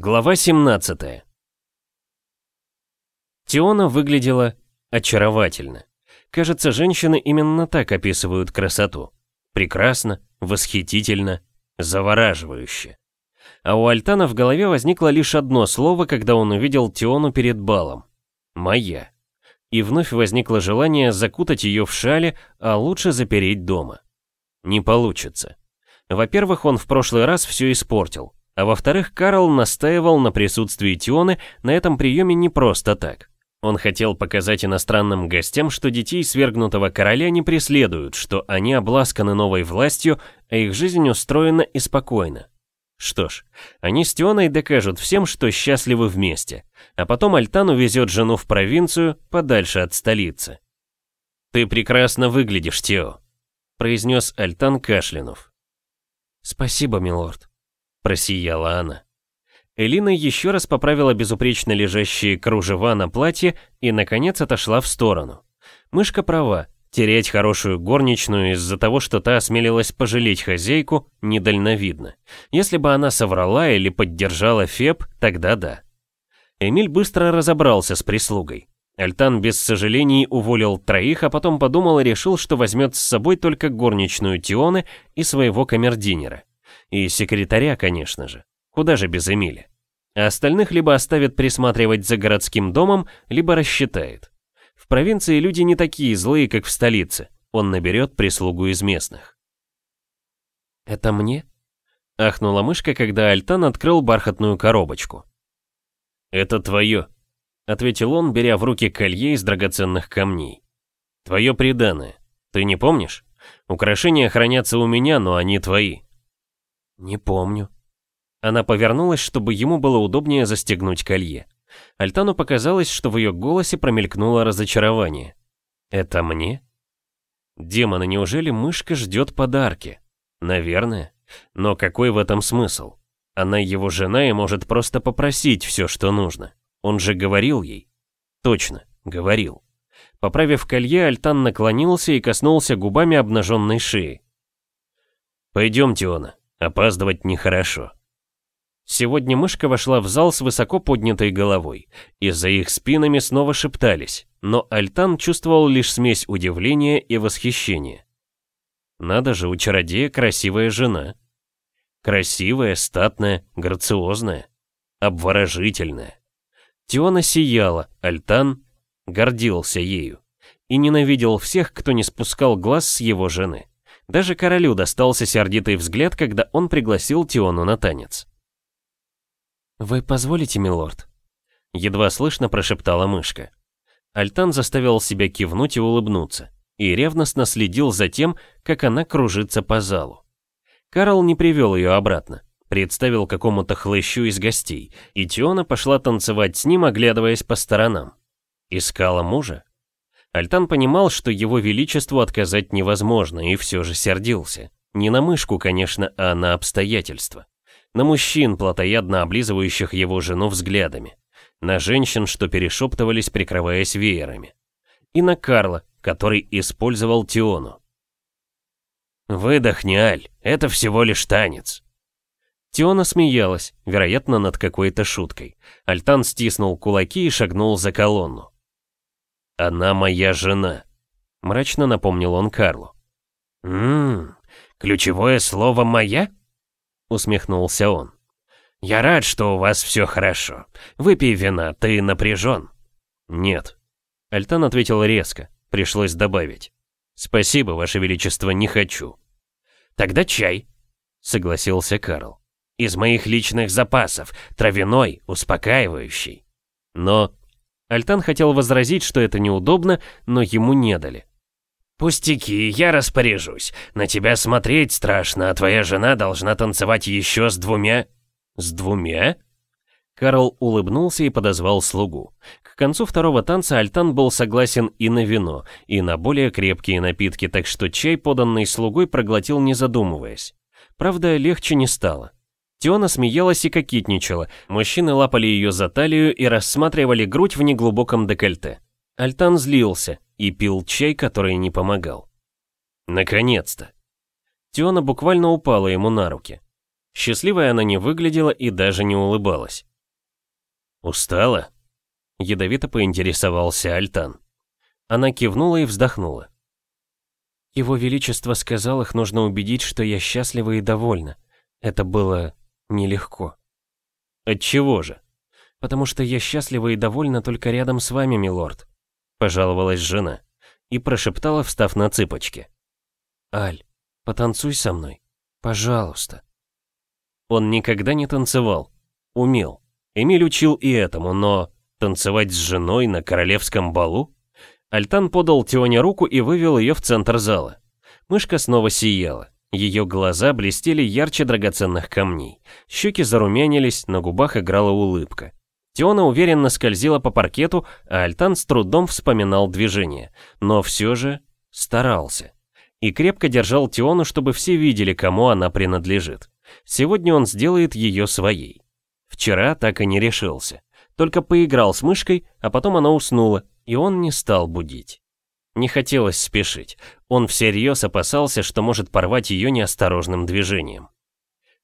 Глава 17 Тиона выглядела очаровательно. Кажется, женщины именно так описывают красоту. Прекрасно, восхитительно, завораживающе. А у Альтана в голове возникло лишь одно слово, когда он увидел Тиону перед балом. «Моя». И вновь возникло желание закутать ее в шале, а лучше запереть дома. Не получится. Во-первых, он в прошлый раз все испортил. А во-вторых, Карл настаивал на присутствии Тионы на этом приеме не просто так. Он хотел показать иностранным гостям, что детей свергнутого короля не преследуют, что они обласканы новой властью, а их жизнь устроена и спокойна. Что ж, они с Тионой докажут всем, что счастливы вместе, а потом Альтан увезет жену в провинцию, подальше от столицы. «Ты прекрасно выглядишь, Тео», — произнес Альтан кашлянув. «Спасибо, милорд», Просияла она. Элина еще раз поправила безупречно лежащие кружева на платье и, наконец, отошла в сторону. Мышка права, терять хорошую горничную из-за того, что та осмелилась пожалеть хозяйку, недальновидно. Если бы она соврала или поддержала Феб, тогда да. Эмиль быстро разобрался с прислугой. Альтан без сожалений уволил троих, а потом подумал и решил, что возьмет с собой только горничную Тионы и своего камердинера. И секретаря, конечно же. Куда же без Эмиля? А остальных либо оставит присматривать за городским домом, либо рассчитает. В провинции люди не такие злые, как в столице. Он наберет прислугу из местных. «Это мне?» — ахнула мышка, когда Альтан открыл бархатную коробочку. «Это твое», — ответил он, беря в руки колье из драгоценных камней. «Твое преданное. Ты не помнишь? Украшения хранятся у меня, но они твои. «Не помню». Она повернулась, чтобы ему было удобнее застегнуть колье. Альтану показалось, что в ее голосе промелькнуло разочарование. «Это мне?» Демона, неужели мышка ждет подарки? Наверное. Но какой в этом смысл? Она его жена и может просто попросить все, что нужно. Он же говорил ей. Точно, говорил. Поправив колье, Альтан наклонился и коснулся губами обнаженной шеи. «Пойдем, Теона, Опаздывать нехорошо. Сегодня мышка вошла в зал с высоко поднятой головой, и за их спинами снова шептались, но Альтан чувствовал лишь смесь удивления и восхищения. Надо же, у чародея красивая жена. Красивая, статная, грациозная, обворожительная. Теона сияла, Альтан гордился ею и ненавидел всех, кто не спускал глаз с его жены. Даже королю достался сердитый взгляд, когда он пригласил Тиону на танец. «Вы позволите, милорд?» Едва слышно прошептала мышка. Альтан заставил себя кивнуть и улыбнуться, и ревностно следил за тем, как она кружится по залу. Карл не привел ее обратно, представил какому-то хлыщу из гостей, и Тиона пошла танцевать с ним, оглядываясь по сторонам. Искала мужа? Альтан понимал, что его величеству отказать невозможно, и все же сердился. Не на мышку, конечно, а на обстоятельства. На мужчин, плотоядно облизывающих его жену взглядами. На женщин, что перешептывались, прикрываясь веерами. И на Карла, который использовал Тиону. «Выдохни, Аль, это всего лишь танец». Тиона смеялась, вероятно, над какой-то шуткой. Альтан стиснул кулаки и шагнул за колонну. «Она моя жена», — мрачно напомнил он Карлу. «Ммм, ключевое слово «моя»?» — усмехнулся он. «Я рад, что у вас все хорошо. Выпей вина, ты напряжен». «Нет». Альтан ответил резко, пришлось добавить. «Спасибо, Ваше Величество, не хочу». «Тогда чай», — согласился Карл. «Из моих личных запасов, травяной, успокаивающий». «Но Альтан хотел возразить, что это неудобно, но ему не дали. «Пустяки, я распоряжусь. На тебя смотреть страшно, а твоя жена должна танцевать еще с двумя...» «С двумя?» Карл улыбнулся и подозвал слугу. К концу второго танца Альтан был согласен и на вино, и на более крепкие напитки, так что чай, поданный слугой, проглотил не задумываясь. Правда, легче не стало. Теона смеялась и кокетничала, мужчины лапали ее за талию и рассматривали грудь в неглубоком декольте. Альтан злился и пил чай, который не помогал. Наконец-то. Теона буквально упала ему на руки. Счастливой она не выглядела и даже не улыбалась. «Устала?» — ядовито поинтересовался Альтан. Она кивнула и вздохнула. Его Величество сказал, их нужно убедить, что я счастлива и довольна. Это было нелегко. Отчего же? Потому что я счастлива и довольна только рядом с вами, милорд. Пожаловалась жена и прошептала, встав на цыпочки. Аль, потанцуй со мной. Пожалуйста. Он никогда не танцевал. Умел. Эмиль учил и этому, но танцевать с женой на королевском балу? Альтан подал Тионе руку и вывел ее в центр зала. Мышка снова сияла. Ее глаза блестели ярче драгоценных камней. Щеки зарумянились, на губах играла улыбка. Теона уверенно скользила по паркету, а Альтан с трудом вспоминал движение. Но все же старался. И крепко держал Тиону, чтобы все видели, кому она принадлежит. Сегодня он сделает ее своей. Вчера так и не решился. Только поиграл с мышкой, а потом она уснула, и он не стал будить. Не хотелось спешить. Он всерьез опасался, что может порвать ее неосторожным движением.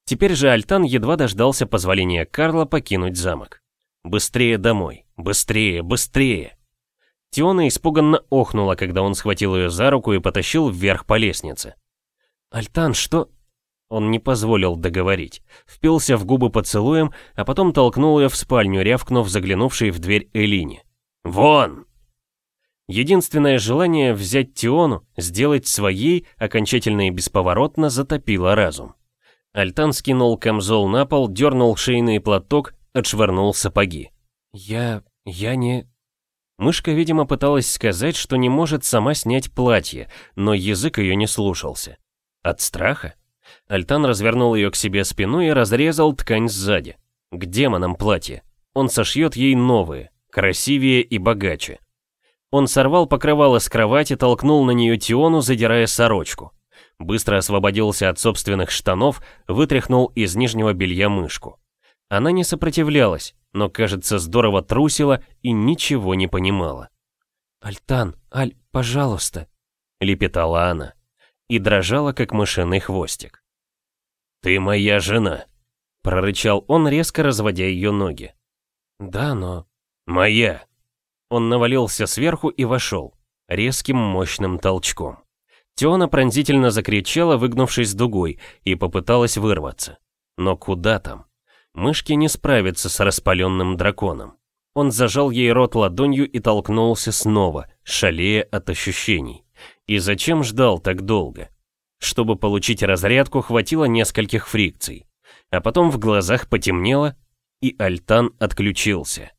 Теперь же Альтан едва дождался позволения Карла покинуть замок. Быстрее домой, быстрее, быстрее. Тиона испуганно охнула, когда он схватил ее за руку и потащил вверх по лестнице. «Альтан, что...» Он не позволил договорить. Впился в губы поцелуем, а потом толкнул ее в спальню, рявкнув заглянувшей в дверь Элине. «Вон!» Единственное желание взять Тиону, сделать своей, окончательно и бесповоротно затопило разум. Альтан скинул камзол на пол, дернул шейный платок, отшвырнул сапоги. «Я... я не...» Мышка, видимо, пыталась сказать, что не может сама снять платье, но язык ее не слушался. От страха? Альтан развернул ее к себе спиной и разрезал ткань сзади. К демонам платье. Он сошьет ей новые, красивее и богаче. Он сорвал покрывало с кровати, толкнул на нее Тиону, задирая сорочку. Быстро освободился от собственных штанов, вытряхнул из нижнего белья мышку. Она не сопротивлялась, но, кажется, здорово трусила и ничего не понимала. «Альтан, Аль, пожалуйста», — лепетала она, и дрожала, как мышиный хвостик. «Ты моя жена», — прорычал он, резко разводя ее ноги. «Да, но...» «Моя», он навалился сверху и вошел, резким мощным толчком. Теона пронзительно закричала, выгнувшись дугой, и попыталась вырваться. Но куда там? Мышки не справится с распаленным драконом. Он зажал ей рот ладонью и толкнулся снова, шалея от ощущений. И зачем ждал так долго? Чтобы получить разрядку, хватило нескольких фрикций. А потом в глазах потемнело, и Альтан отключился.